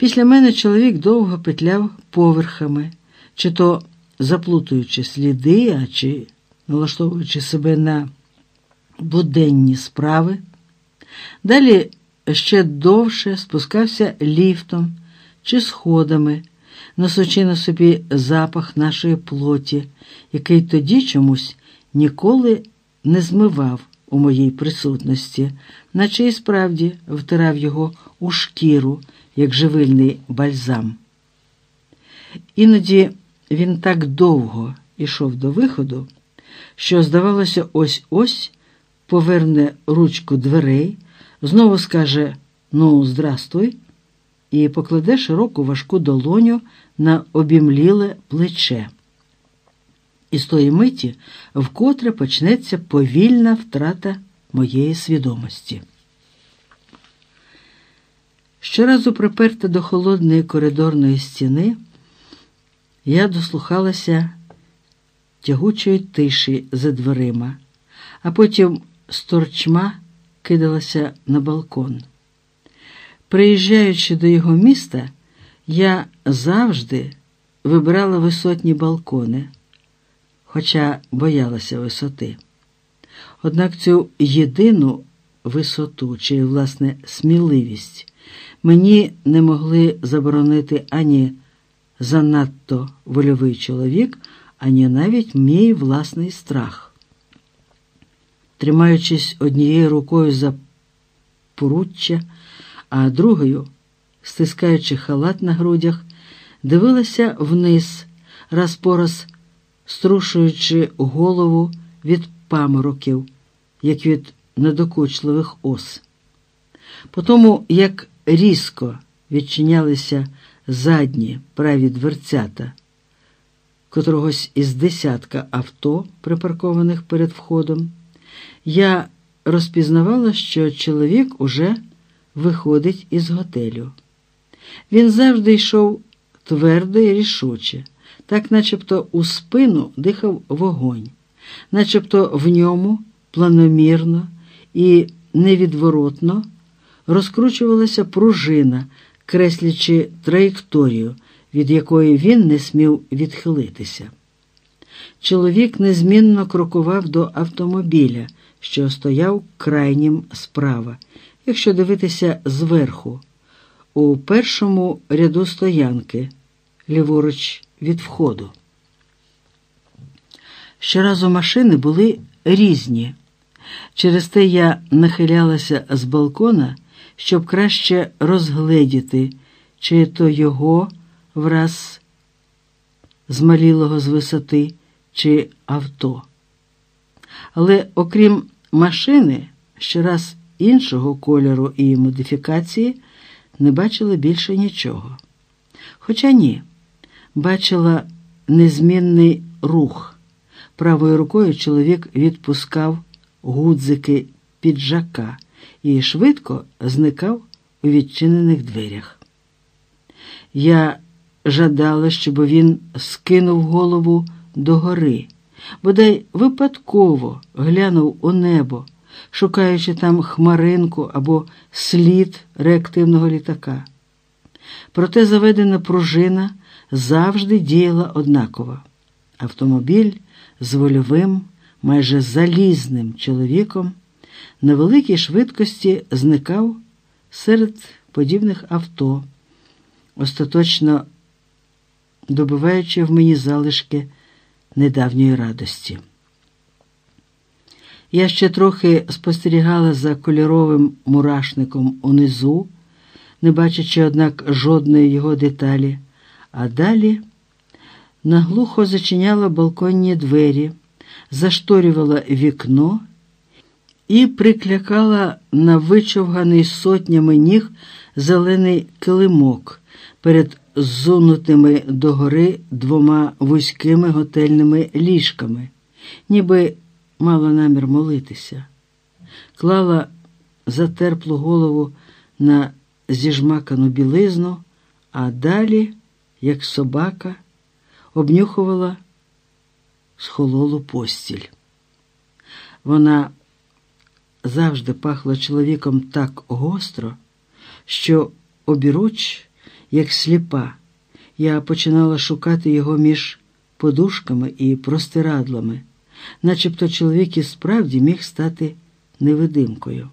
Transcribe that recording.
Після мене чоловік довго петляв поверхами, чи то заплутуючи сліди, а чи налаштовуючи себе на буденні справи. Далі ще довше спускався ліфтом чи сходами, носучи на собі запах нашої плоті, який тоді чомусь ніколи не змивав у моїй присутності, наче і справді втирав його у шкіру, як живильний бальзам. Іноді він так довго ішов до виходу, що, здавалося, ось ось поверне ручку дверей, знову скаже Ну, здрастуй, і покладе широку важку долоню на обімліле плече. І з тої миті вкотре почнеться повільна втрата моєї свідомості. Щоразу приперта до холодної коридорної стіни, я дослухалася тягучої тиші за дверима, а потім з торчма кидалася на балкон. Приїжджаючи до його міста, я завжди вибирала висотні балкони, хоча боялася висоти. Однак цю єдину висоту чи, власне, сміливість мені не могли заборонити ані занадто вольовий чоловік, ані навіть мій власний страх. Тримаючись однією рукою за поруччя, а другою, стискаючи халат на грудях, дивилася вниз, раз по раз струшуючи голову від памороків, як від недокучливих ос. По тому, як різко відчинялися задні праві дверцята, котрогось із десятка авто, припаркованих перед входом, я розпізнавала, що чоловік уже виходить із готелю. Він завжди йшов твердо і рішуче, так начебто у спину дихав вогонь, начебто в ньому планомірно і невідворотно розкручувалася пружина, креслячи траєкторію, від якої він не смів відхилитися. Чоловік незмінно крокував до автомобіля, що стояв крайнім справа, якщо дивитися зверху, у першому ряду стоянки, ліворуч від входу. Щоразу машини були різні. Через те я нахилялася з балкона, щоб краще розгледіти, чи то його враз змалілого з висоти, чи авто. Але окрім машини, щораз іншого кольору і модифікації, не бачила більше нічого. Хоча ні, бачила незмінний рух. Правою рукою чоловік відпускав гудзики піджака і швидко зникав у відчинених дверях. Я жадала, щоб він скинув голову догори, бодай випадково глянув у небо, шукаючи там хмаринку або слід реактивного літака. Проте заведена пружина завжди діяла однаково. Автомобіль з вольовим, майже залізним чоловіком на великій швидкості зникав серед подібних авто, остаточно добиваючи в мені залишки недавньої радості. Я ще трохи спостерігала за кольоровим мурашником унизу, не бачачи, однак, жодної його деталі, а далі наглухо зачиняла балконні двері, зашторювала вікно і приклякала на вичовганий сотнями ніг зелений килимок перед зунутими догори двома вузькими готельними ліжками, ніби мала намір молитися, клала затерплу голову на зіжмакану білизну, а далі, як собака, обнюхувала схололу постіль. Вона завжди пахла чоловіком так гостро, що обіруч як сліпа. Я починала шукати його між подушками і простирадлами, начебто чоловік і справді міг стати невидимкою.